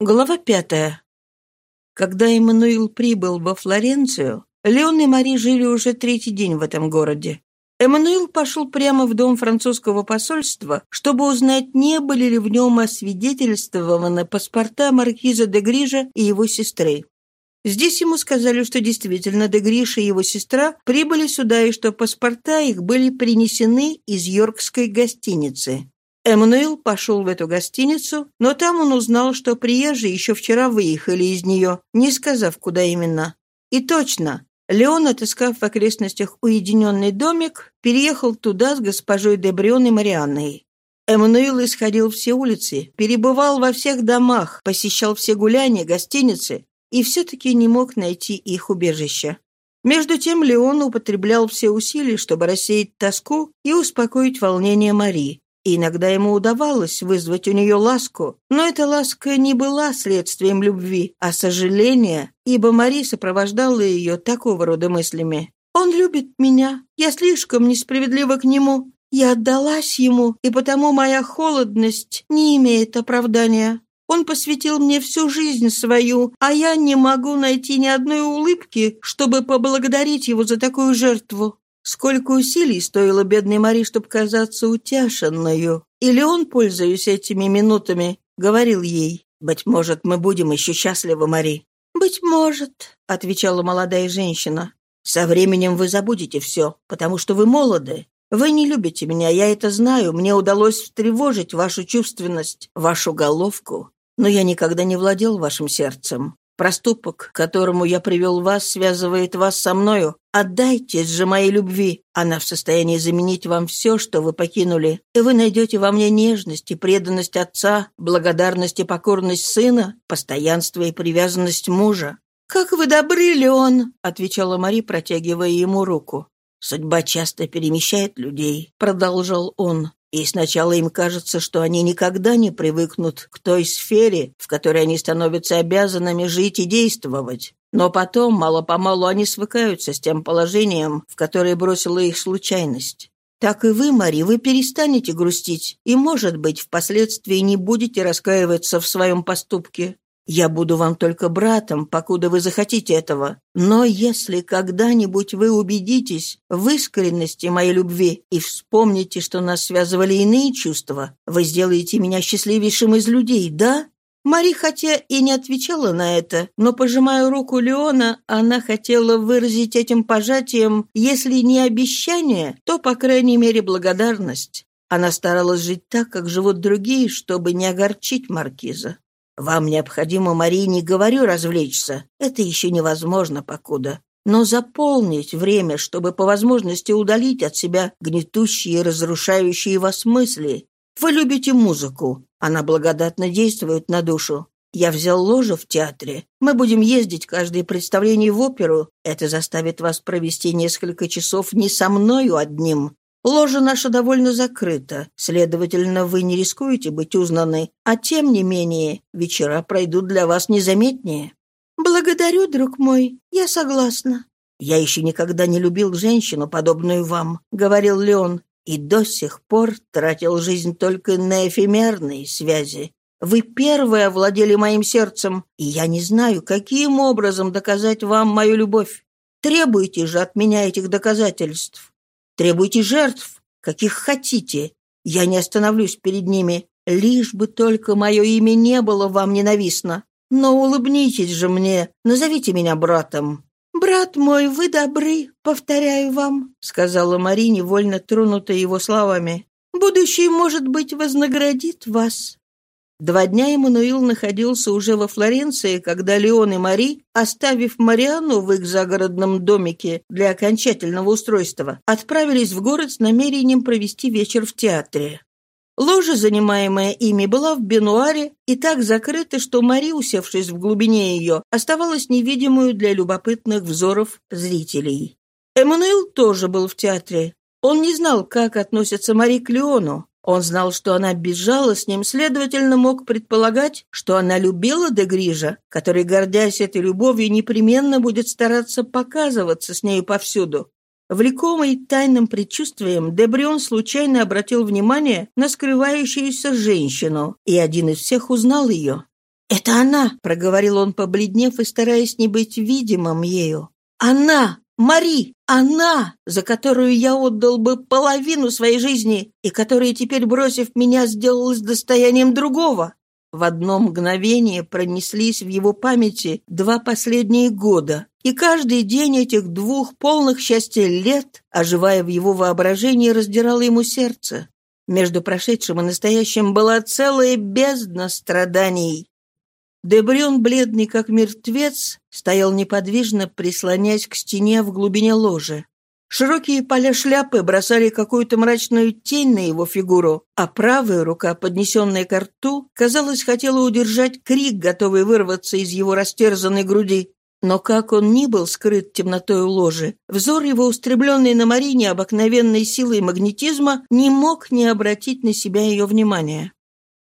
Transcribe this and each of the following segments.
Глава пятая. Когда Эммануил прибыл во Флоренцию, Леон и Мари жили уже третий день в этом городе. Эммануил пошел прямо в дом французского посольства, чтобы узнать, не были ли в нем освидетельствованы паспорта маркиза де Грижа и его сестры. Здесь ему сказали, что действительно де Гриш и его сестра прибыли сюда и что паспорта их были принесены из йоркской гостиницы. Эммануил пошел в эту гостиницу, но там он узнал, что приезжие еще вчера выехали из нее, не сказав, куда именно. И точно, Леон, отыскав в окрестностях уединенный домик, переехал туда с госпожой Дебрион и Марианной. Эммануил исходил все улицы, перебывал во всех домах, посещал все гуляния, гостиницы и все-таки не мог найти их убежища. Между тем Леон употреблял все усилия, чтобы рассеять тоску и успокоить волнение Марии. Иногда ему удавалось вызвать у нее ласку, но эта ласка не была следствием любви, а сожаления, ибо Мари сопровождала ее такого рода мыслями. «Он любит меня, я слишком несправедлива к нему, я отдалась ему, и потому моя холодность не имеет оправдания. Он посвятил мне всю жизнь свою, а я не могу найти ни одной улыбки, чтобы поблагодарить его за такую жертву. Сколько усилий стоило бедной Мари, чтобы казаться утяшенную. Или он, пользуясь этими минутами, говорил ей, «Быть может, мы будем еще счастливы, Мари». «Быть может», — отвечала молодая женщина. «Со временем вы забудете все, потому что вы молоды. Вы не любите меня, я это знаю. Мне удалось встревожить вашу чувственность, вашу головку. Но я никогда не владел вашим сердцем. Проступок, к которому я привел вас, связывает вас со мною. Отдайтесь же моей любви. Она в состоянии заменить вам все, что вы покинули. И вы найдете во мне нежность и преданность отца, благодарность и покорность сына, постоянство и привязанность мужа. «Как вы добры, Леон!» — отвечала Мари, протягивая ему руку. «Судьба часто перемещает людей», — продолжал он. И сначала им кажется, что они никогда не привыкнут к той сфере, в которой они становятся обязанными жить и действовать. Но потом, мало-помалу, они свыкаются с тем положением, в которое бросила их случайность. Так и вы, Мари, вы перестанете грустить и, может быть, впоследствии не будете раскаиваться в своем поступке. Я буду вам только братом, покуда вы захотите этого. Но если когда-нибудь вы убедитесь в искренности моей любви и вспомните, что нас связывали иные чувства, вы сделаете меня счастливейшим из людей, да?» Мари хотя и не отвечала на это, но, пожимая руку Леона, она хотела выразить этим пожатием, если не обещание, то, по крайней мере, благодарность. Она старалась жить так, как живут другие, чтобы не огорчить маркиза. Вам необходимо, Марии, не говорю, развлечься. Это еще невозможно покуда. Но заполнить время, чтобы по возможности удалить от себя гнетущие и разрушающие вас мысли. Вы любите музыку. Она благодатно действует на душу. Я взял ложу в театре. Мы будем ездить каждое представление в оперу. Это заставит вас провести несколько часов не со мною одним, Ложа наша довольно закрыта, следовательно, вы не рискуете быть узнаны, а тем не менее вечера пройдут для вас незаметнее». «Благодарю, друг мой, я согласна». «Я еще никогда не любил женщину, подобную вам», — говорил Леон, «и до сих пор тратил жизнь только на эфемерные связи. Вы первые овладели моим сердцем, и я не знаю, каким образом доказать вам мою любовь. Требуйте же от меня этих доказательств. Требуйте жертв, каких хотите. Я не остановлюсь перед ними, лишь бы только мое имя не было вам ненавистно. Но улыбнитесь же мне, назовите меня братом». «Брат мой, вы добры, повторяю вам», — сказала Мари, невольно тронутая его словами. «Будущее, может быть, вознаградит вас». Два дня Эммануил находился уже во Флоренции, когда Леон и Мари, оставив Мариану в их загородном домике для окончательного устройства, отправились в город с намерением провести вечер в театре. Ложа, занимаемая ими, была в бенуаре и так закрыта, что Мари, усевшись в глубине ее, оставалась невидимую для любопытных взоров зрителей. Эммануил тоже был в театре. Он не знал, как относится Мари к Леону, он знал, что она бежала с ним, следовательно, мог предполагать, что она любила Дегрижа, который, гордясь этой любовью, непременно будет стараться показываться с нею повсюду. Влекомый тайным предчувствием, Дебрион случайно обратил внимание на скрывающуюся женщину, и один из всех узнал ее. «Это она!» — проговорил он, побледнев и стараясь не быть видимым ею. «Она! Мари! Она, за которую я отдал бы половину своей жизни и которая теперь, бросив меня, сделалась достоянием другого!» В одно мгновение пронеслись в его памяти два последние года, и каждый день этих двух полных счастья лет, оживая в его воображении, раздирало ему сердце. Между прошедшим и настоящим была целая бездна страданий. Дебрюн, бледный как мертвец, стоял неподвижно, прислонясь к стене в глубине ложи. Широкие поля шляпы бросали какую-то мрачную тень на его фигуру, а правая рука, поднесенная к рту, казалось, хотела удержать крик, готовый вырваться из его растерзанной груди. Но как он ни был скрыт темнотой ложи, взор его, устремленный на Марине обыкновенной силой магнетизма, не мог не обратить на себя ее внимание.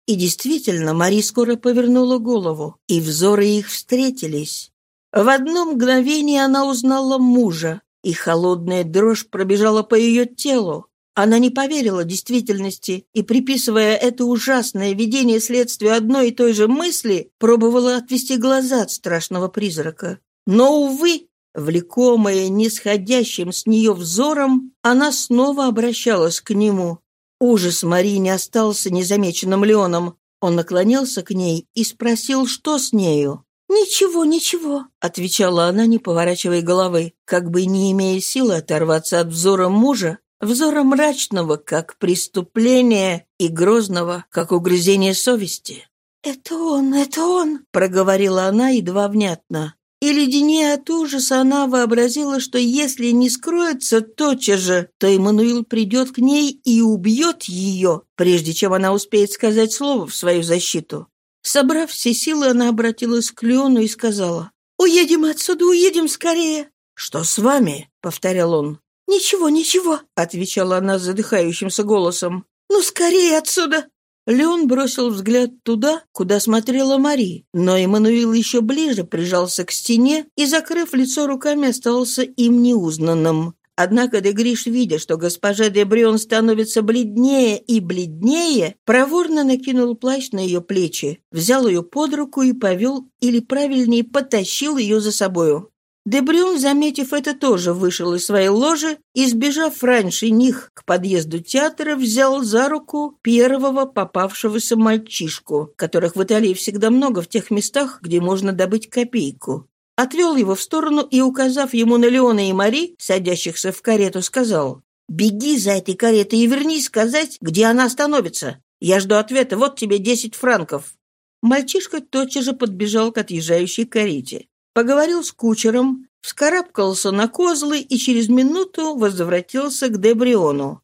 И действительно, Мари скоро повернула голову, и взоры их встретились. В одно мгновение она узнала мужа, и холодная дрожь пробежала по ее телу. Она не поверила действительности и, приписывая это ужасное видение следствию одной и той же мысли, пробовала отвести глаза от страшного призрака. Но, увы, влекомая нисходящим с нее взором, она снова обращалась к нему, Ужас Марии не остался незамеченным Леоном. Он наклонился к ней и спросил, что с нею. «Ничего, ничего», — отвечала она, не поворачивая головы, как бы не имея силы оторваться от взора мужа, взора мрачного, как преступление, и грозного, как угрызение совести. «Это он, это он», — проговорила она едва внятно. И леденее от ужаса она вообразила, что если не скроется тотчас же, то Эммануил придет к ней и убьет ее, прежде чем она успеет сказать слово в свою защиту. Собрав все силы, она обратилась к Леону и сказала, «Уедем отсюда, уедем скорее!» «Что с вами?» — повторял он. «Ничего, ничего», — отвечала она задыхающимся голосом. «Ну, скорее отсюда!» Леон бросил взгляд туда, куда смотрела Мари, но Эммануил еще ближе прижался к стене и, закрыв лицо руками, остался им неузнанным. Однако Дегриш, видя, что госпожа Дебрион становится бледнее и бледнее, проворно накинул плащ на ее плечи, взял ее под руку и повел, или правильнее, потащил ее за собою. Дебрюн, заметив это, тоже вышел из своей ложи и, сбежав раньше них к подъезду театра, взял за руку первого попавшегося мальчишку, которых в Италии всегда много в тех местах, где можно добыть копейку. Отвел его в сторону и, указав ему на Леона и Мари, садящихся в карету, сказал «Беги за этой каретой и вернись сказать, где она остановится. Я жду ответа, вот тебе десять франков». Мальчишка тотчас же подбежал к отъезжающей карете поговорил с кучером, вскарабкался на козлы и через минуту возвратился к Дебриону.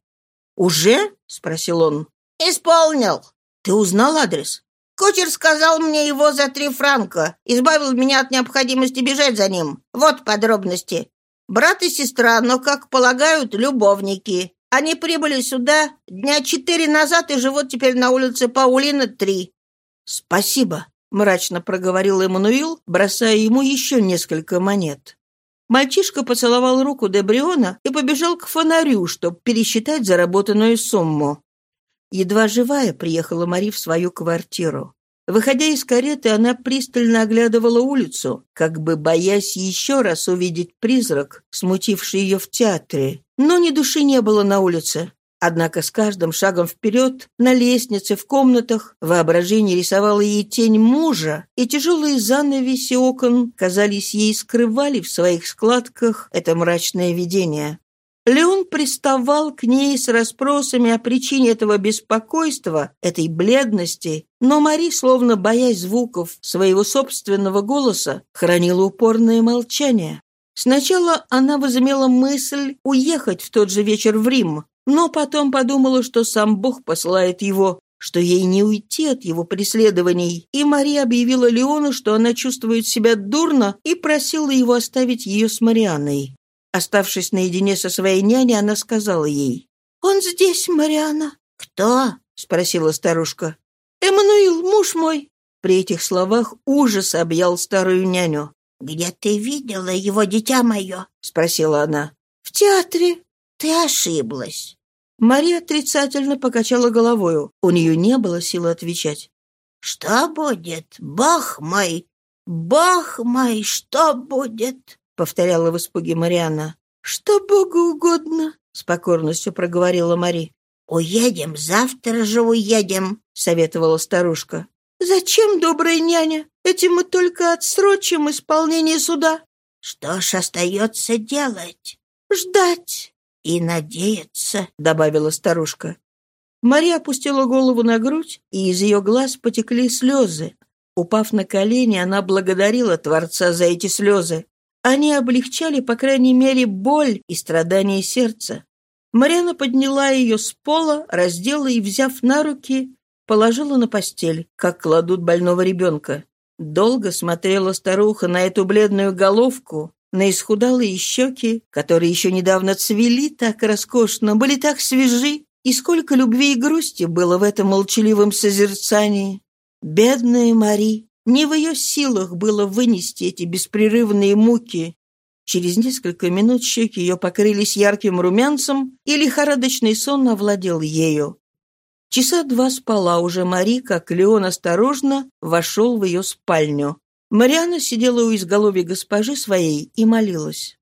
«Уже?» — спросил он. «Исполнил». «Ты узнал адрес?» «Кучер сказал мне его за три франка, избавил меня от необходимости бежать за ним. Вот подробности. Брат и сестра, но, как полагают, любовники. Они прибыли сюда дня четыре назад и живут теперь на улице Паулина, 3. «Спасибо», мрачно проговорил Эммануил, бросая ему еще несколько монет. Мальчишка поцеловал руку Дебриона и побежал к фонарю, чтобы пересчитать заработанную сумму. Едва живая приехала Мари в свою квартиру. Выходя из кареты, она пристально оглядывала улицу, как бы боясь еще раз увидеть призрак, смутивший ее в театре. Но ни души не было на улице. Однако с каждым шагом вперед, на лестнице, в комнатах, воображение рисовало ей тень мужа, и тяжелые занавеси окон, казались ей, скрывали в своих складках это мрачное видение. Леон приставал к ней с расспросами о причине этого беспокойства, этой бледности, но Мари, словно боясь звуков своего собственного голоса, хранила упорное молчание. Сначала она возымела мысль уехать в тот же вечер в Рим, но потом подумала, что сам Бог посылает его, что ей не уйти от его преследований, и Мария объявила Леону, что она чувствует себя дурно, и просила его оставить ее с Марианной. Оставшись наедине со своей няней, она сказала ей, «Он здесь, Мариана». «Кто?» — спросила старушка. «Эммануил, муж мой». При этих словах ужас объял старую няню. «Где ты видела его, дитя мое?» — спросила она. «В театре». «Ты ошиблась». Мария отрицательно покачала головою. У нее не было силы отвечать. «Что будет, бог мой? Бог мой, что будет?» — повторяла в испуге Марианна. «Что Богу угодно», — с покорностью проговорила Мари. «Уедем, завтра же уедем», — советовала старушка. «Зачем, добрая няня? Этим мы только отсрочим исполнение суда». «Что ж остается делать?» «Ждать». «И надеяться», — добавила старушка. Мария опустила голову на грудь, и из ее глаз потекли слезы. Упав на колени, она благодарила Творца за эти слезы. Они облегчали, по крайней мере, боль и страдания сердца. Марьяна подняла ее с пола, раздела и, взяв на руки, положила на постель, как кладут больного ребенка. Долго смотрела старуха на эту бледную головку, на исхудалые щеки, которые еще недавно цвели так роскошно, были так свежи, и сколько любви и грусти было в этом молчаливом созерцании. Бедная Мари! Не в ее силах было вынести эти беспрерывные муки. Через несколько минут щеки ее покрылись ярким румянцем, и лихорадочный сон овладел ею. Часа два спала уже Мари, как Леон осторожно вошел в ее спальню. Мариана сидела у изголовья госпожи своей и молилась.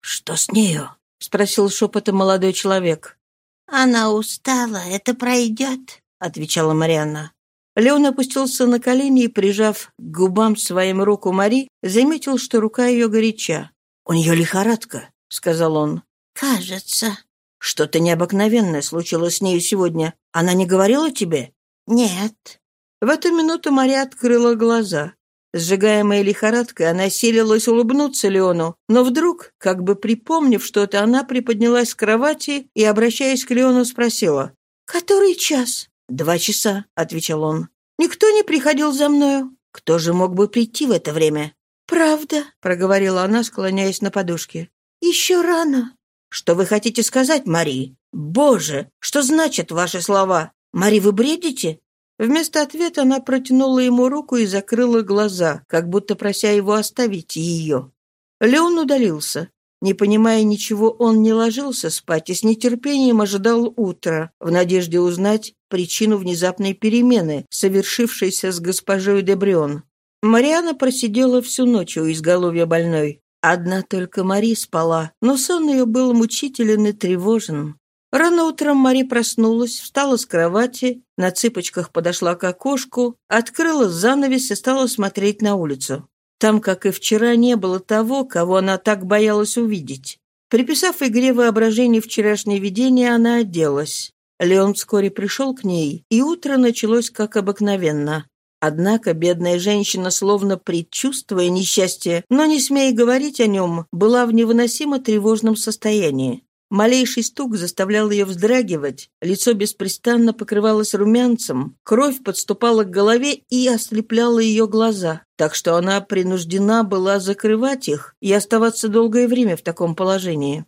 «Что с нею?» — спросил шепотом молодой человек. «Она устала, это пройдет», — отвечала Марианна. Леон опустился на колени и, прижав к губам своим руку Мари, заметил, что рука ее горяча. «У нее лихорадка», — сказал он. «Кажется». «Что-то необыкновенное случилось с нею сегодня. Она не говорила тебе?» «Нет». В эту минуту Мария открыла глаза. Сжигаемая лихорадкой, она селилась улыбнуться Леону, но вдруг, как бы припомнив что-то, она приподнялась с кровати и, обращаясь к Леону, спросила. «Который час?» «Два часа», — отвечал он. «Никто не приходил за мною. Кто же мог бы прийти в это время?» «Правда», — проговорила она, склоняясь на подушке. «Еще рано». «Что вы хотите сказать, Мари? Боже, что значат ваши слова? Мари, вы бредите? Вместо ответа она протянула ему руку и закрыла глаза, как будто прося его оставить ее. Леон удалился. Не понимая ничего, он не ложился спать и с нетерпением ожидал утра, в надежде узнать причину внезапной перемены, совершившейся с госпожой Дебрион. Мариана просидела всю ночь у изголовья больной. Одна только Мари спала, но сон ее был мучителен и тревожен. Рано утром Мари проснулась, встала с кровати, на цыпочках подошла к окошку, открыла занавес и стала смотреть на улицу. Там, как и вчера, не было того, кого она так боялась увидеть. Приписав игре воображения вчерашнее видение, она оделась. Леон вскоре пришел к ней, и утро началось как обыкновенно. Однако бедная женщина, словно предчувствуя несчастье, но не смея говорить о нем, была в невыносимо тревожном состоянии. Малейший стук заставлял ее вздрагивать, лицо беспрестанно покрывалось румянцем, кровь подступала к голове и ослепляла ее глаза, так что она принуждена была закрывать их и оставаться долгое время в таком положении.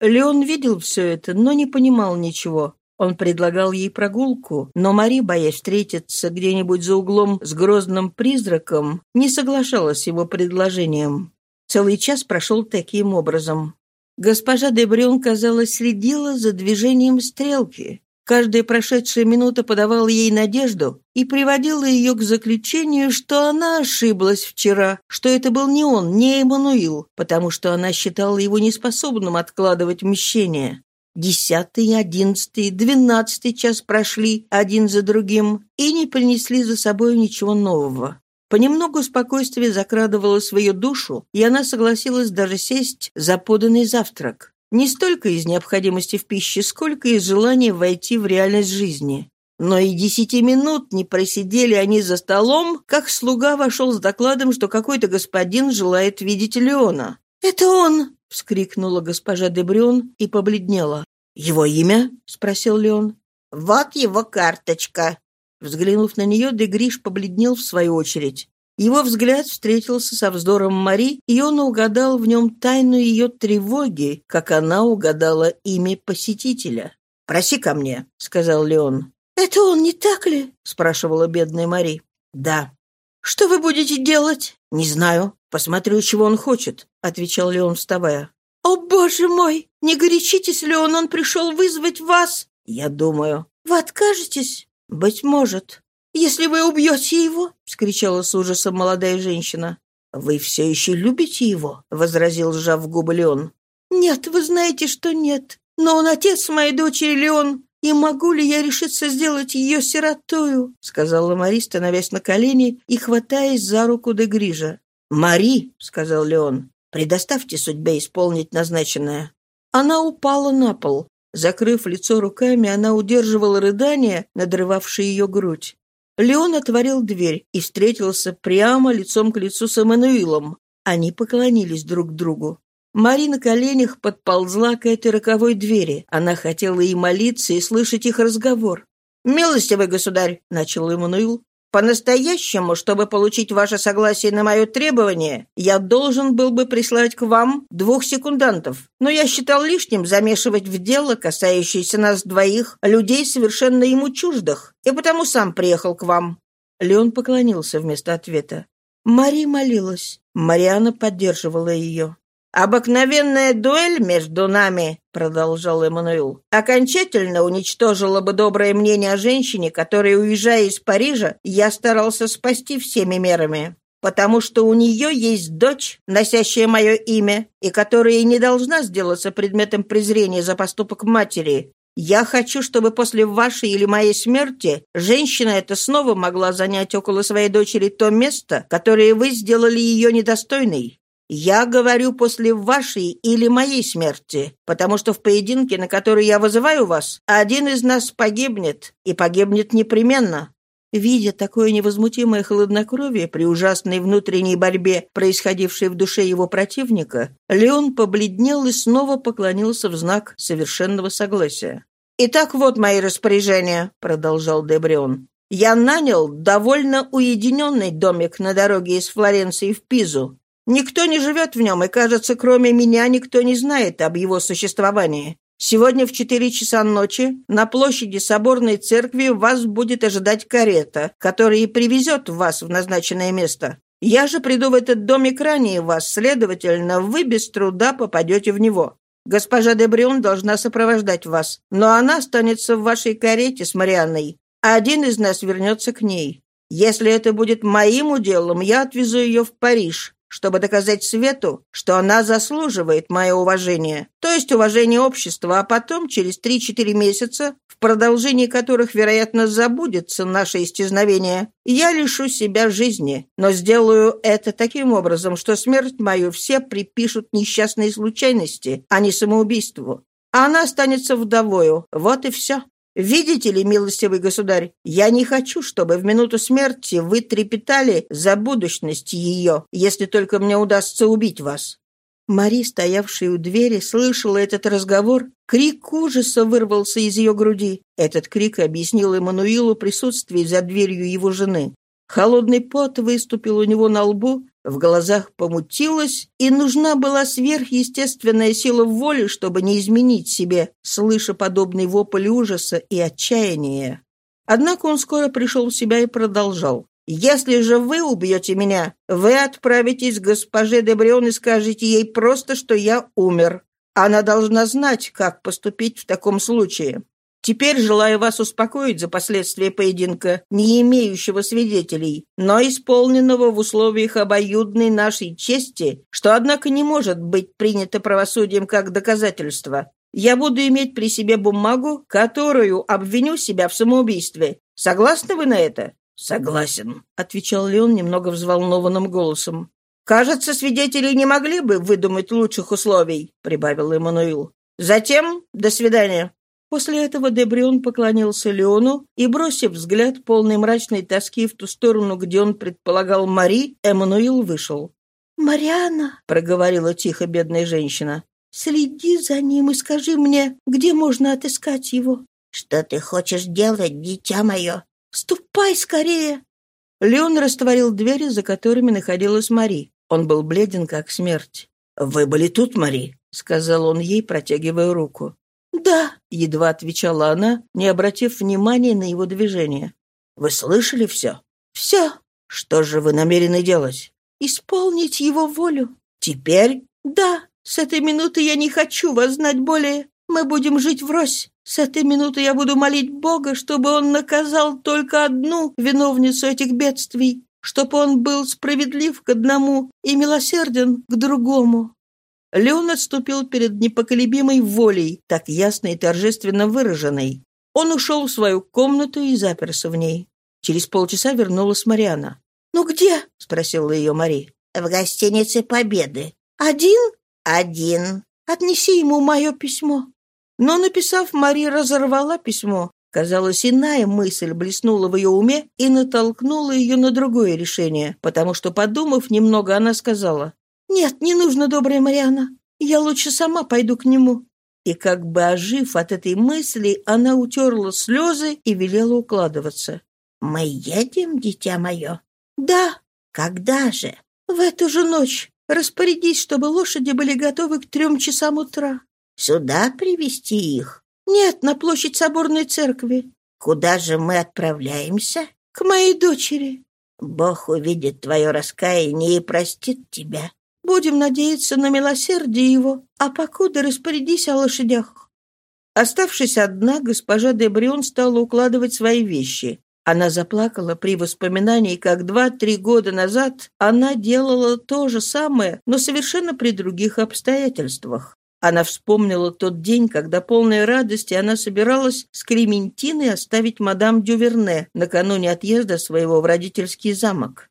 Леон видел все это, но не понимал ничего. Он предлагал ей прогулку, но Мари, боясь встретиться где-нибудь за углом с грозным призраком, не соглашалась с его предложением. Целый час прошел таким образом. Госпожа Дебрюн, казалось, следила за движением стрелки. Каждая прошедшая минута подавала ей надежду и приводила ее к заключению, что она ошиблась вчера, что это был не он, не Эммануил, потому что она считала его неспособным откладывать мщение. Десятый, одиннадцатый, двенадцатый час прошли один за другим и не принесли за собой ничего нового. Понемногу спокойствие закрадывало свою душу, и она согласилась даже сесть за поданный завтрак. Не столько из необходимости в пище, сколько из желания войти в реальность жизни. Но и десяти минут не просидели они за столом, как слуга вошел с докладом, что какой-то господин желает видеть Леона. «Это он!» — вскрикнула госпожа Дебрюн и побледнела. «Его имя?» — спросил Леон. «Вот его карточка», Взглянув на нее, Дегриш побледнел в свою очередь. Его взгляд встретился со вздором Мари, и он угадал в нем тайну ее тревоги, как она угадала имя посетителя. «Проси ко мне», — сказал Леон. «Это он, не так ли?» — спрашивала бедная Мари. «Да». «Что вы будете делать?» «Не знаю. Посмотрю, чего он хочет», — отвечал Леон, вставая. «О, боже мой! Не горячитесь, Леон, он пришел вызвать вас!» «Я думаю». «Вы откажетесь?» «Быть может». если вы убьете его?» — вскричала с ужасом молодая женщина. «Вы все еще любите его?» — возразил, сжав губы Леон. «Нет, вы знаете, что нет. Но он отец моей дочери Леон. И могу ли я решиться сделать ее сиротою?» — сказала Мари, становясь на колени и хватаясь за руку де Грижа. «Мари», — сказал Леон, — «предоставьте судьбе исполнить назначенное». Она упала на пол. Закрыв лицо руками, она удерживала рыдания, надрывавшие ее грудь. Леон отворил дверь и встретился прямо лицом к лицу с Эммануилом. Они поклонились друг другу. Мари на коленях подползла к этой роковой двери. Она хотела и молиться, и слышать их разговор. «Милостивый государь», — начал Эммануил, по-настоящему, чтобы получить ваше согласие на мое требование, я должен был бы прислать к вам двух секундантов. Но я считал лишним замешивать в дело, касающееся нас двоих, людей совершенно ему чуждых, и потому сам приехал к вам». Леон поклонился вместо ответа. Мари молилась. Мариана поддерживала ее. «Обыкновенная дуэль между нами», — продолжал Эммануил, «окончательно уничтожила бы доброе мнение о женщине, которая, уезжая из Парижа, я старался спасти всеми мерами. Потому что у нее есть дочь, носящая мое имя, и которая не должна сделаться предметом презрения за поступок матери. Я хочу, чтобы после вашей или моей смерти женщина эта снова могла занять около своей дочери то место, которое вы сделали ее недостойной. Я говорю после вашей или моей смерти, потому что в поединке, на который я вызываю вас, один из нас погибнет, и погибнет непременно». Видя такое невозмутимое хладнокровие при ужасной внутренней борьбе, происходившей в душе его противника, Леон побледнел и снова поклонился в знак совершенного согласия. «Итак, вот мои распоряжения», — продолжал Дебрион. «Я нанял довольно уединенный домик на дороге из Флоренции в Пизу, Никто не живет в нем, и, кажется, кроме меня никто не знает об его существовании. Сегодня в четыре часа ночи на площади Соборной Церкви вас будет ожидать карета, которая и привезет вас в назначенное место. Я же приду в этот домик ранее вас, следовательно, вы без труда попадете в него. Госпожа Дебрион должна сопровождать вас, но она останется в вашей карете с Марианной, а один из нас вернется к ней. Если это будет моим уделом, я отвезу ее в Париж, чтобы доказать Свету, что она заслуживает мое уважение, то есть уважение общества, а потом, через 3-4 месяца, в продолжении которых, вероятно, забудется наше истязновение, я лишу себя жизни, но сделаю это таким образом, что смерть мою все припишут несчастной случайности, а не самоубийству. А она останется вдовою. Вот и все. Видите ли, милостивый государь, я не хочу, чтобы в минуту смерти вы трепетали за будущность ее, если только мне удастся убить вас». Мари, стоявшая у двери, слышала этот разговор. Крик ужаса вырвался из ее груди. Этот крик объяснил Эммануилу присутствие за дверью его жены. Холодный пот выступил у него на лбу, в глазах помутилось, и нужна была сверхъестественная сила воли, чтобы не изменить себе, слыша подобный вопль ужаса и отчаяния. Однако он скоро пришел в себя и продолжал. «Если же вы убьете меня, вы отправитесь к госпоже Дебрион и скажете ей просто, что я умер. Она должна знать, как поступить в таком случае. Теперь желаю вас успокоить за последствия поединка, не имеющего свидетелей, но исполненного в условиях обоюдной нашей чести, что, однако, не может быть принято правосудием как доказательство. Я буду иметь при себе бумагу, которую обвиню себя в самоубийстве. Согласны вы на это?» «Согласен», — отвечал Леон немного взволнованным голосом. «Кажется, свидетели не могли бы выдумать лучших условий», — прибавил Эммануил. «Затем до свидания». После этого Дебрион поклонился Леону и, бросив взгляд полной мрачной тоски в ту сторону, где он предполагал Мари, Эммануил вышел. «Марианна», — проговорила тихо бедная женщина, — «следи за ним и скажи мне, где можно отыскать его». «Что ты хочешь делать, дитя мое?» «Ступай скорее!» Леон растворил двери, за которыми находилась Мари. Он был бледен, как смерть. «Вы были тут, Мари?» — сказал он ей, протягивая руку. «Да», — едва отвечала она, не обратив внимания на его движение. «Вы слышали все?» «Все». «Что же вы намерены делать?» «Исполнить его волю». «Теперь?» «Да. С этой минуты я не хочу вас знать более». Мы будем жить врозь. С этой минуты я буду молить Бога, чтобы он наказал только одну виновницу этих бедствий, чтобы он был справедлив к одному и милосерден к другому». Леон отступил перед непоколебимой волей, так ясно и торжественно выраженной. Он ушел в свою комнату и заперся в ней. Через полчаса вернулась Мариана. «Ну где?» — спросила ее Мари. «В гостинице Победы». «Один?» «Один». «Отнеси ему мое письмо». Но, написав, Мари разорвала письмо. Казалось, иная мысль блеснула в ее уме и натолкнула ее на другое решение, потому что, подумав немного, она сказала, «Нет, не нужно, добрая Мариана. Я лучше сама пойду к нему». И как бы ожив от этой мысли, она утерла слезы и велела укладываться. «Мы едем, дитя мое?» «Да». «Когда же?» «В эту же ночь. Распорядись, чтобы лошади были готовы к трем часам утра». «Сюда привести их?» «Нет, на площадь соборной церкви». «Куда же мы отправляемся?» «К моей дочери». «Бог увидит твое раскаяние и простит тебя». Будем надеяться на милосердие его, а покуда распорядись о лошадях». Оставшись одна, госпожа де Брион стала укладывать свои вещи. Она заплакала при воспоминании, как два-три года назад она делала то же самое, но совершенно при других обстоятельствах. Она вспомнила тот день, когда полной радости она собиралась с Клементиной оставить мадам Дюверне накануне отъезда своего в родительский замок.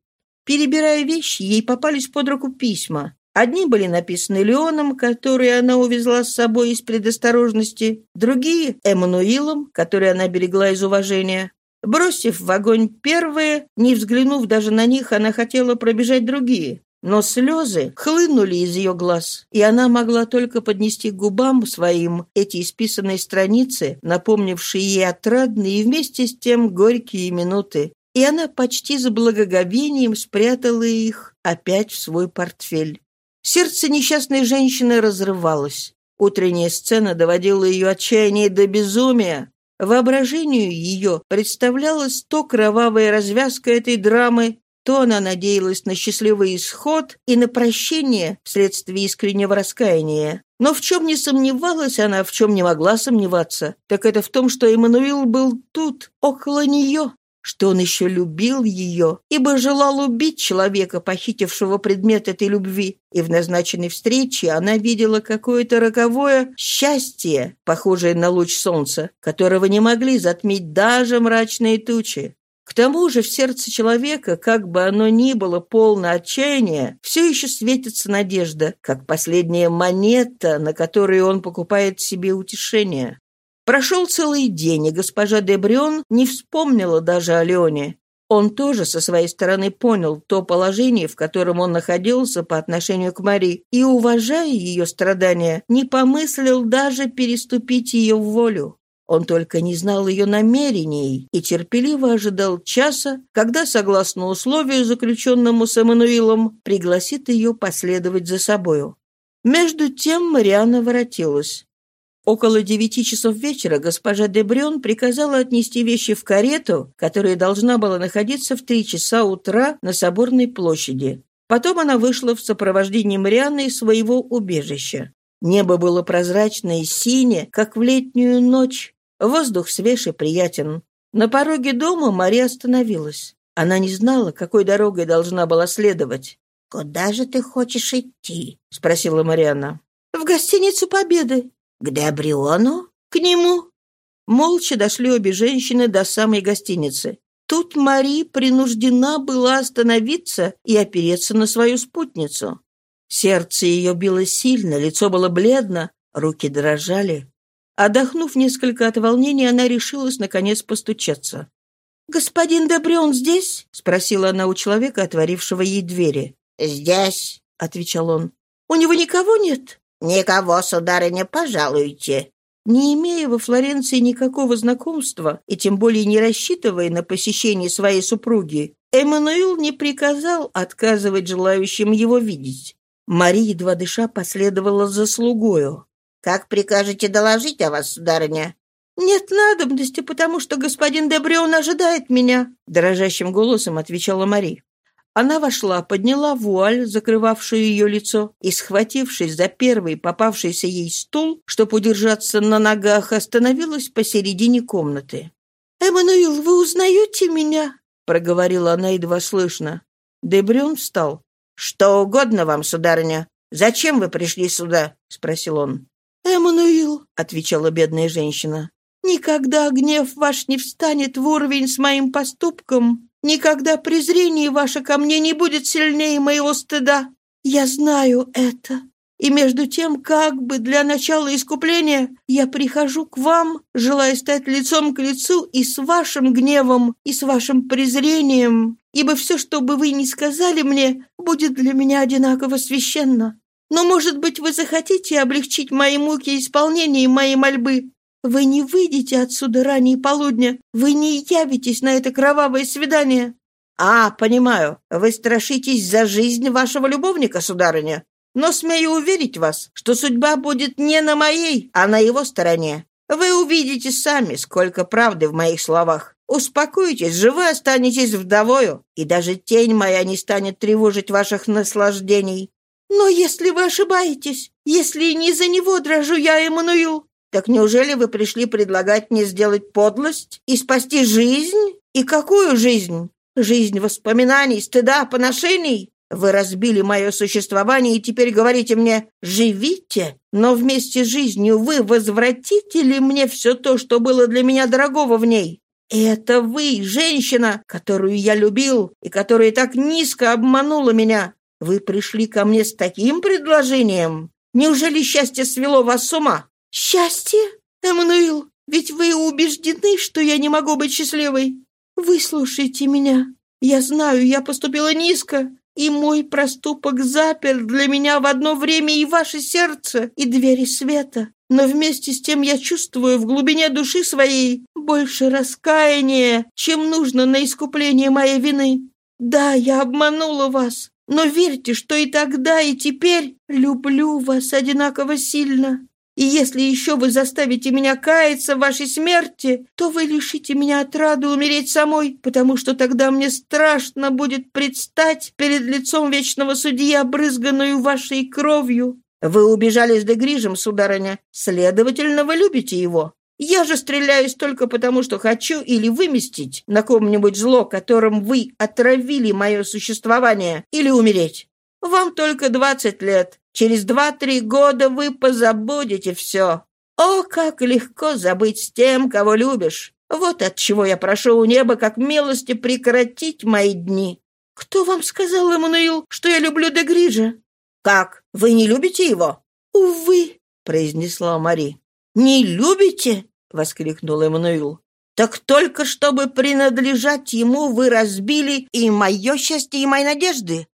Перебирая вещи, ей попались под руку письма. Одни были написаны Леоном, которые она увезла с собой из предосторожности, другие — Эммануилом, который она берегла из уважения. Бросив в огонь первые, не взглянув даже на них, она хотела пробежать другие. Но слезы хлынули из ее глаз, и она могла только поднести к губам своим эти исписанные страницы, напомнившие ей отрадные и вместе с тем горькие минуты, и она почти с благоговением спрятала их опять в свой портфель. Сердце несчастной женщины разрывалось. Утренняя сцена доводила ее отчаяние до безумия. Воображению ее представлялась то кровавая развязка этой драмы, то она надеялась на счастливый исход и на прощение вследствие искреннего раскаяния. Но в чем не сомневалась она, в чем не могла сомневаться, так это в том, что Эммануил был тут, около нее, что он еще любил ее, ибо желал убить человека, похитившего предмет этой любви, и в назначенной встрече она видела какое-то роковое счастье, похожее на луч солнца, которого не могли затмить даже мрачные тучи. К тому же в сердце человека, как бы оно ни было полно отчаяния, все еще светится надежда, как последняя монета, на которой он покупает себе утешение. Прошел целый день, и госпожа Дебрион не вспомнила даже о Леоне. Он тоже со своей стороны понял то положение, в котором он находился по отношению к Мари, и, уважая ее страдания, не помыслил даже переступить ее волю. Он только не знал ее намерений и терпеливо ожидал часа, когда, согласно условию, заключенному с Эммануилом, пригласит ее последовать за собою. Между тем Мариана воротилась. Около девяти часов вечера госпожа Дебрён приказала отнести вещи в карету, которая должна была находиться в три часа утра на Соборной площади. Потом она вышла в сопровождении Марианны из своего убежища. Небо было прозрачное и синее, как в летнюю ночь. Воздух свеж и приятен. На пороге дома Мария остановилась. Она не знала, какой дорогой должна была следовать. «Куда же ты хочешь идти?» — спросила Марианна. «В гостиницу Победы». «К Дебриону?» «К нему». Молча дошли обе женщины до самой гостиницы. Тут Мари принуждена была остановиться и опереться на свою спутницу. Сердце ее било сильно, лицо было бледно, руки дрожали. Отдохнув несколько от волнения, она решилась, наконец, постучаться. «Господин Дебрион здесь?» — спросила она у человека, отворившего ей двери. «Здесь», — отвечал он. «У него никого нет?» «Никого, сударыня, пожалуйте». Не имея во Флоренции никакого знакомства, и тем более не рассчитывая на посещение своей супруги, Эммануил не приказал отказывать желающим его видеть. Мария, едва дыша, последовала за слугою. «Как прикажете доложить о вас, сударыня?» «Нет надобности, потому что господин Дебрион ожидает меня», — дрожащим голосом отвечала Мари. Она вошла, подняла вуаль, закрывавшую ее лицо, и, схватившись за первый попавшийся ей стул, чтобы удержаться на ногах, остановилась посередине комнаты. «Эммануил, вы узнаете меня?» — проговорила она едва слышно. Дебрюн встал. «Что угодно вам, сударыня. Зачем вы пришли сюда?» — спросил он. «Эммануил», — отвечала бедная женщина, «никогда гнев ваш не встанет в уровень с моим поступком, никогда презрение ваше ко мне не будет сильнее моего стыда. Я знаю это. И между тем, как бы для начала искупления, я прихожу к вам, желая стать лицом к лицу и с вашим гневом, и с вашим презрением, ибо все, что бы вы ни сказали мне, будет для меня одинаково священно. Но, может быть, вы захотите облегчить мои муки исполнением моей мольбы. Вы не выйдете отсюда ранее полудня, вы не явитесь на это кровавое свидание». «А, понимаю, вы страшитесь за жизнь вашего любовника, сударыня. Но смею уверить вас, что судьба будет не на моей, а на его стороне. Вы увидите сами, сколько правды в моих словах. Успокойтесь же, вы останетесь вдовою, и даже тень моя не станет тревожить ваших наслаждений. Но если вы ошибаетесь, если не за него дрожу я, Эммануил, так неужели вы пришли предлагать мне сделать подлость и спасти жизнь? И какую жизнь? Жизнь воспоминаний, стыда, поношений? Вы разбили мое существование и теперь говорите мне «живите», но вместе с жизнью вы возвратите ли мне все то, что было для меня дорогого в ней? Это вы, женщина, которую я любил и которая так низко обманула меня. Вы пришли ко мне с таким предложением? Неужели счастье свело вас с ума? Счастье? Эммануил, ведь вы убеждены, что я не могу быть счастливой. Выслушайте меня. Я знаю, я поступила низко, и мой проступок запер для меня в одно время и ваше сердце, и двери света. Но вместе с тем я чувствую в глубине души своей больше раскаяния, чем нужно на искупление моей вины. Да, я обманула вас, но верьте, что и тогда, и теперь люблю вас одинаково сильно. И если еще вы заставите меня каяться в вашей смерти, то вы лишите меня отрады умереть самой, потому что тогда мне страшно будет предстать перед лицом вечного судьи, обрызганную вашей кровью. Вы убежали с Дегрижем, сударыня. Следовательно, вы любите его. Я же стреляюсь только потому, что хочу или выместить на ком-нибудь зло, которым вы отравили мое существование, или умереть. Вам только двадцать лет. Через два-три года вы позабудете все. О, как легко забыть с тем, кого любишь. Вот от чего я прошу у неба как милости прекратить мои дни. Кто вам сказал, Эммануил, что я люблю Дегрижа? Как? Вы не любите его? Увы, произнесла Мари. «Не любите?» — воскликнул Эммануил. «Так только чтобы принадлежать ему, вы разбили и мое счастье, и мои надежды.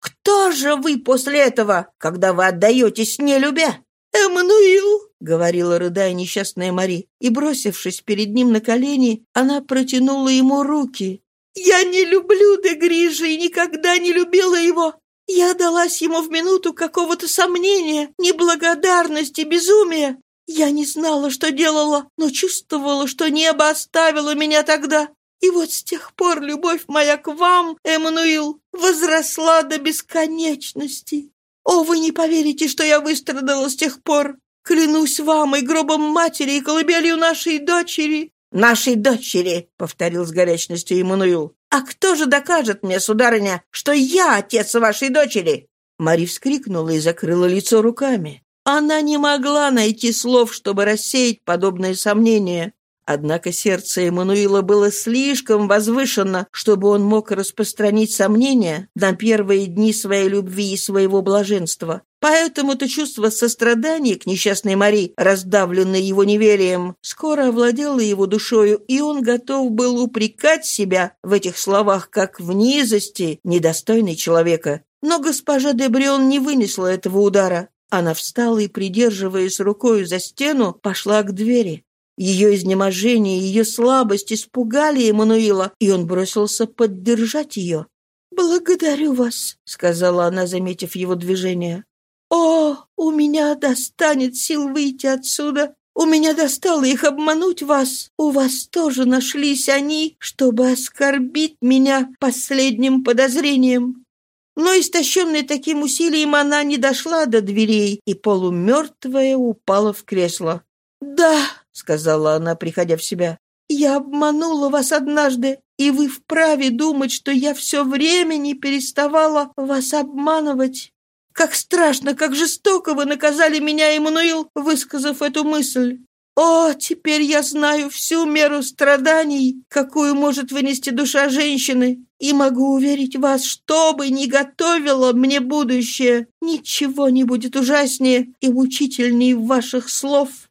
Кто же вы после этого, когда вы отдаетесь, не любя?» «Эммануил!» — говорила рыдая несчастная Мари, и, бросившись перед ним на колени, она протянула ему руки. «Я не люблю де Грижа и никогда не любила его. Я далась ему в минуту какого-то сомнения, неблагодарности, безумия. Я не знала, что делала, но чувствовала, что небо оставило меня тогда. И вот с тех пор любовь моя к вам, Эммануил, возросла до бесконечности. О, вы не поверите, что я выстрадала с тех пор. Клянусь вам и гробом матери, и колыбелью нашей дочери». «Нашей дочери», — повторил с горячностью Эммануил. «А кто же докажет мне, сударыня, что я отец вашей дочери?» Мари вскрикнула и закрыла лицо руками. Она не могла найти слов, чтобы рассеять подобные сомнения. Однако сердце Эммануила было слишком возвышено, чтобы он мог распространить сомнения на первые дни своей любви и своего блаженства. Поэтому-то чувство сострадания к несчастной Мари, раздавленной его неверием, скоро овладело его душою, и он готов был упрекать себя в этих словах как в низости, недостойной человека. Но госпожа Дебрион не вынесла этого удара. Она встала и, придерживаясь рукой за стену, пошла к двери. Ее изнеможение, ее слабость испугали Эммануила, и он бросился поддержать ее. «Благодарю вас», — сказала она, заметив его движение. «О, у меня достанет сил выйти отсюда. У меня достало их обмануть вас. У вас тоже нашлись они, чтобы оскорбить меня последним подозрением». Но, истощенная таким усилием, она не дошла до дверей и, полумертвая, упала в кресло. «Да», — сказала она, приходя в себя, — «я обманула вас однажды, и вы вправе думать, что я все время не переставала вас обманывать. Как страшно, как жестоко вы наказали меня, Эммануил, высказав эту мысль. О, теперь я знаю всю меру страданий, какую может вынести душа женщины, и могу уверить вас, что бы ни готовило мне будущее, ничего не будет ужаснее и мучительнее ваших слов».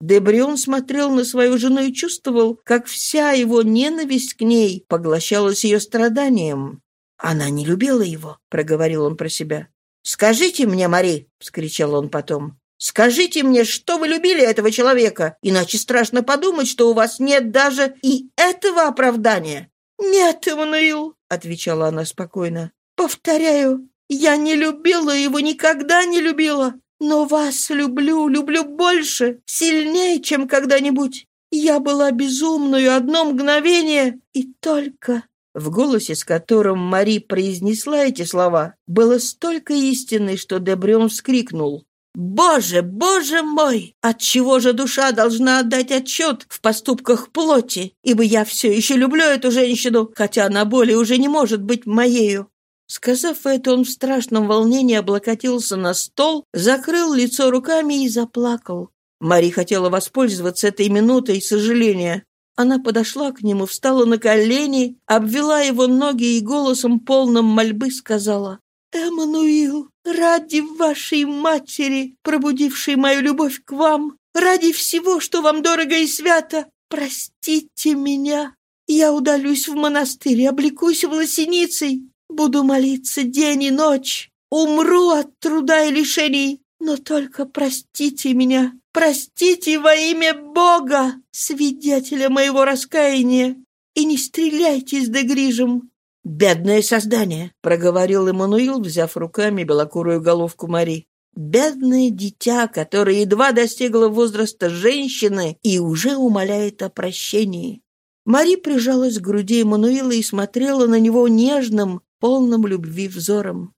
Дебрион смотрел на свою жену и чувствовал, как вся его ненависть к ней поглощалась ее страданием. «Она не любила его», — проговорил он про себя. «Скажите мне, Мари», — вскричал он потом, Скажите мне, что вы любили этого человека, иначе страшно подумать, что у вас нет даже и этого оправдания». «Нет, Эммануил», — отвечала она спокойно. «Повторяю, я не любила его, никогда не любила. Но вас люблю, люблю больше, сильнее, чем когда-нибудь. Я была безумную одно мгновение, и только...» В голосе, с которым Мари произнесла эти слова, было столько истины, что Дебрён вскрикнул. Боже, боже мой! От чего же душа должна отдать отчет в поступках плоти? Ибо я все еще люблю эту женщину, хотя она более уже не может быть моею. Сказав это, он в страшном волнении облокотился на стол, закрыл лицо руками и заплакал. Мари хотела воспользоваться этой минутой сожаления. Она подошла к нему, встала на колени, обвела его ноги и голосом полным мольбы сказала «Эммануил, ради вашей матери, пробудившей мою любовь к вам, ради всего, что вам дорого и свято, простите меня. Я удалюсь в монастырь, облекусь власеницей, буду молиться день и ночь, умру от труда и лишений, но только простите меня, простите во имя Бога, свидетеля моего раскаяния, и не стреляйте с Дегрижем, «Бедное создание!» — проговорил Эммануил, взяв руками белокурую головку Мари. «Бедное дитя, которое едва достигло возраста женщины и уже умоляет о прощении». Мари прижалась к груди Эммануила и смотрела на него нежным, полным любви взором.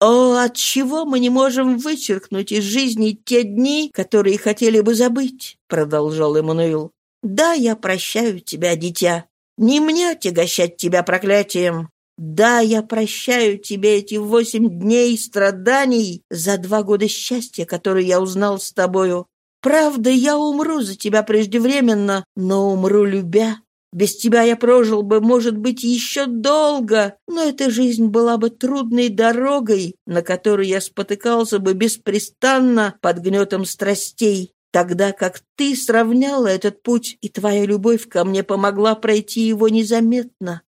«О, от чего мы не можем вычеркнуть из жизни те дни, которые хотели бы забыть?» — продолжал Эммануил. «Да, я прощаю тебя, дитя, не мне отягощать тебя проклятием. Да, я прощаю тебе эти восемь дней страданий за два года счастья, которые я узнал с тобою. Правда, я умру за тебя преждевременно, но умру любя. Без тебя я прожил бы, может быть, еще долго, но эта жизнь была бы трудной дорогой, на которой я спотыкался бы беспрестанно под гнетом страстей тогда как ты сравняла этот путь, и твоя любовь ко мне помогла пройти его незаметно.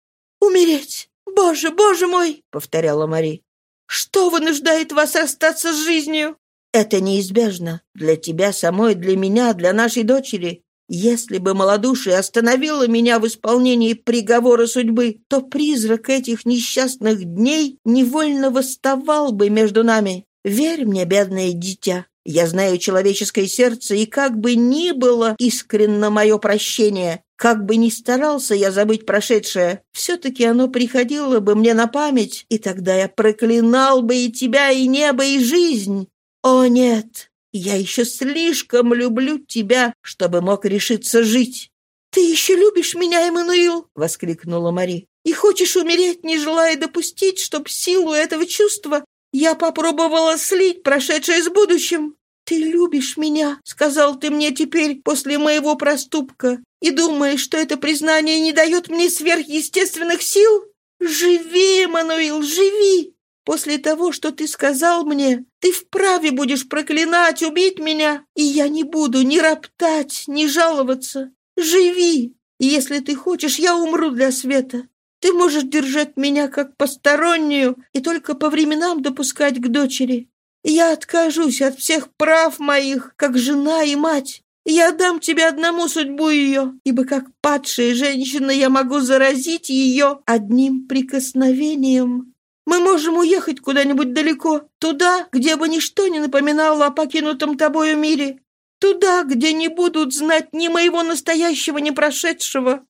«Умереть! Боже, боже мой!» — повторяла Мари. «Что вынуждает вас расстаться с жизнью?» «Это неизбежно. Для тебя самой, для меня, для нашей дочери. Если бы малодушие остановило меня в исполнении приговора судьбы, то призрак этих несчастных дней невольно восставал бы между нами. Верь мне, бедное дитя, я знаю человеческое сердце, и как бы ни было искренно мое прощение, как бы ни старался я забыть прошедшее, все-таки оно приходило бы мне на память, и тогда я проклинал бы и тебя, и небо, и жизнь. О, нет, я еще слишком люблю тебя, чтобы мог решиться жить. «Ты еще любишь меня, Эммануил?» — воскликнула Мари. «И хочешь умереть, не желая допустить, чтоб силу этого чувства я попробовала слить прошедшее с будущим. «Ты любишь меня», — сказал ты мне теперь после моего проступка, и думаешь, что это признание не дает мне сверхъестественных сил? Живи, Эммануил, живи! После того, что ты сказал мне, ты вправе будешь проклинать, убить меня, и я не буду ни роптать, ни жаловаться. Живи! И если ты хочешь, я умру для света. Ты можешь держать меня как постороннюю и только по временам допускать к дочери. Я откажусь от всех прав моих, как жена и мать. Я дам тебе одному судьбу ее, ибо как падшая женщина я могу заразить ее одним прикосновением. Мы можем уехать куда-нибудь далеко, туда, где бы ничто не напоминало о покинутом тобою мире. Туда, где не будут знать ни моего настоящего, ни прошедшего.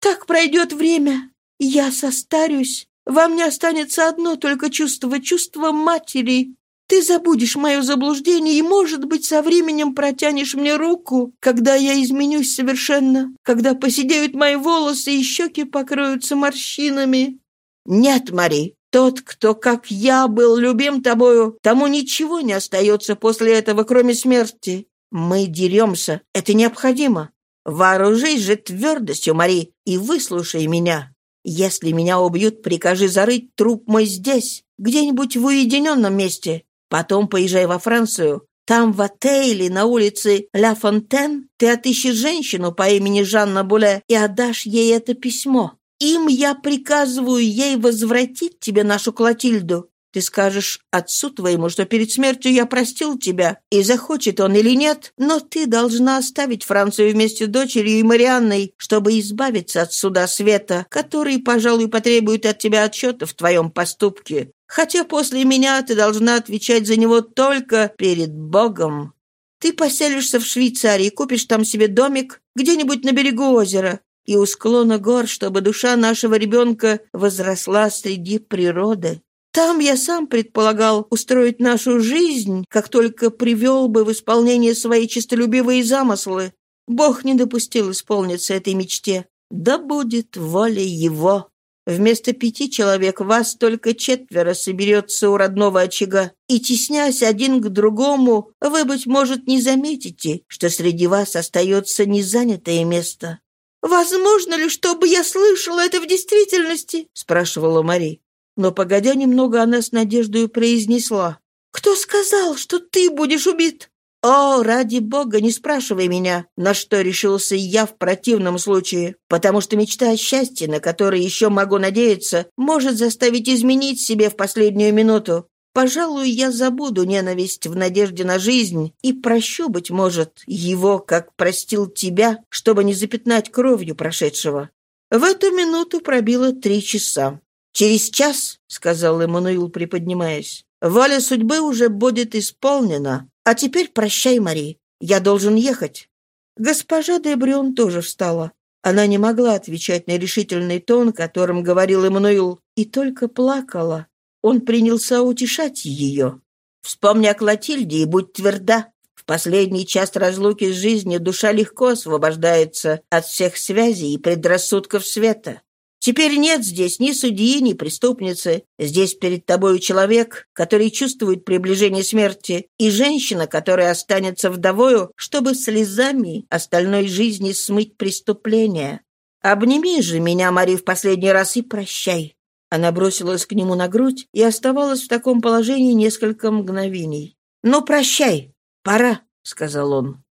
Так пройдет время. Я состарюсь. Во мне останется одно только чувство, чувство матери. Ты забудешь мое заблуждение и, может быть, со временем протянешь мне руку, когда я изменюсь совершенно, когда посидеют мои волосы и щеки покроются морщинами. Нет, Мари, тот, кто, как я, был любим тобою, тому ничего не остается после этого, кроме смерти. Мы деремся, это необходимо. Вооружись же твердостью, Мари, и выслушай меня. Если меня убьют, прикажи зарыть труп мой здесь, где-нибудь в уединенном месте. Потом поезжай во Францию. Там, в отеле на улице Ля Фонтен, ты отыщешь женщину по имени Жанна Буле и отдашь ей это письмо. Им я приказываю ей возвратить тебе нашу Клотильду. Ты скажешь отцу твоему, что перед смертью я простил тебя, и захочет он или нет, но ты должна оставить Францию вместе с дочерью и Марианной, чтобы избавиться от суда света, который, пожалуй, потребует от тебя отчета в твоем поступке. Хотя после меня ты должна отвечать за него только перед Богом. Ты поселишься в Швейцарии, купишь там себе домик где-нибудь на берегу озера и у склона гор, чтобы душа нашего ребенка возросла среди природы. Там я сам предполагал устроить нашу жизнь, как только привел бы в исполнение свои честолюбивые замыслы. Бог не допустил исполниться этой мечте. Да будет воля его. Вместо пяти человек вас только четверо соберется у родного очага, и, теснясь один к другому, вы, быть может, не заметите, что среди вас остается незанятое место. «Возможно ли, чтобы я слышала это в действительности?» — спрашивала Мари. Но, погодя немного, она с надеждой произнесла. «Кто сказал, что ты будешь убит?» «О, ради бога, не спрашивай меня, на что решился я в противном случае, потому что мечта о счастье, на которое еще могу надеяться, может заставить изменить себе в последнюю минуту. Пожалуй, я забуду ненависть в надежде на жизнь и прощу, быть может, его, как простил тебя, чтобы не запятнать кровью прошедшего». В эту минуту пробило три часа. «Через час», — сказал Эммануил, приподнимаясь, — «воля судьбы уже будет исполнена. А теперь прощай, Мари, я должен ехать». Госпожа Дебрион тоже встала. Она не могла отвечать на решительный тон, которым говорил Эммануил, и только плакала. Он принялся утешать ее. «Вспомни о Клотильде и будь тверда. В последний час разлуки с жизнью душа легко освобождается от всех связей и предрассудков света. Теперь нет здесь ни судьи, ни преступницы. Здесь перед тобой человек, который чувствует приближение смерти, и женщина, которая останется вдовою, чтобы слезами остальной жизни смыть преступление. Обними же меня, Мари, в последний раз и прощай». Она бросилась к нему на грудь и оставалась в таком положении несколько мгновений. «Ну, прощай, пора», — сказал он.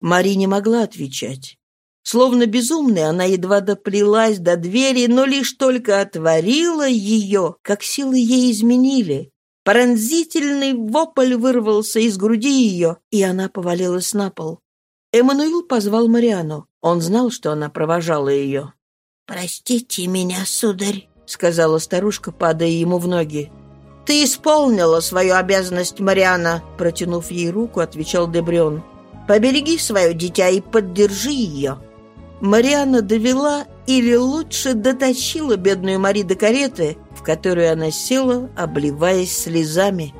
Мари не могла отвечать. Словно безумная, она едва доплелась до двери, но лишь только отворила ее, как силы ей изменили. Пронзительный вопль вырвался из груди ее, и она повалилась на пол. Эммануил позвал Мариану. Он знал, что она провожала ее. «Простите меня, сударь», — сказала старушка, падая ему в ноги. «Ты исполнила свою обязанность, Мариана», — протянув ей руку, отвечал Дебрион. «Побереги свое дитя и поддержи ее». Марианна довела или лучше дотащила бедную Мари до кареты, в которую она села, обливаясь слезами.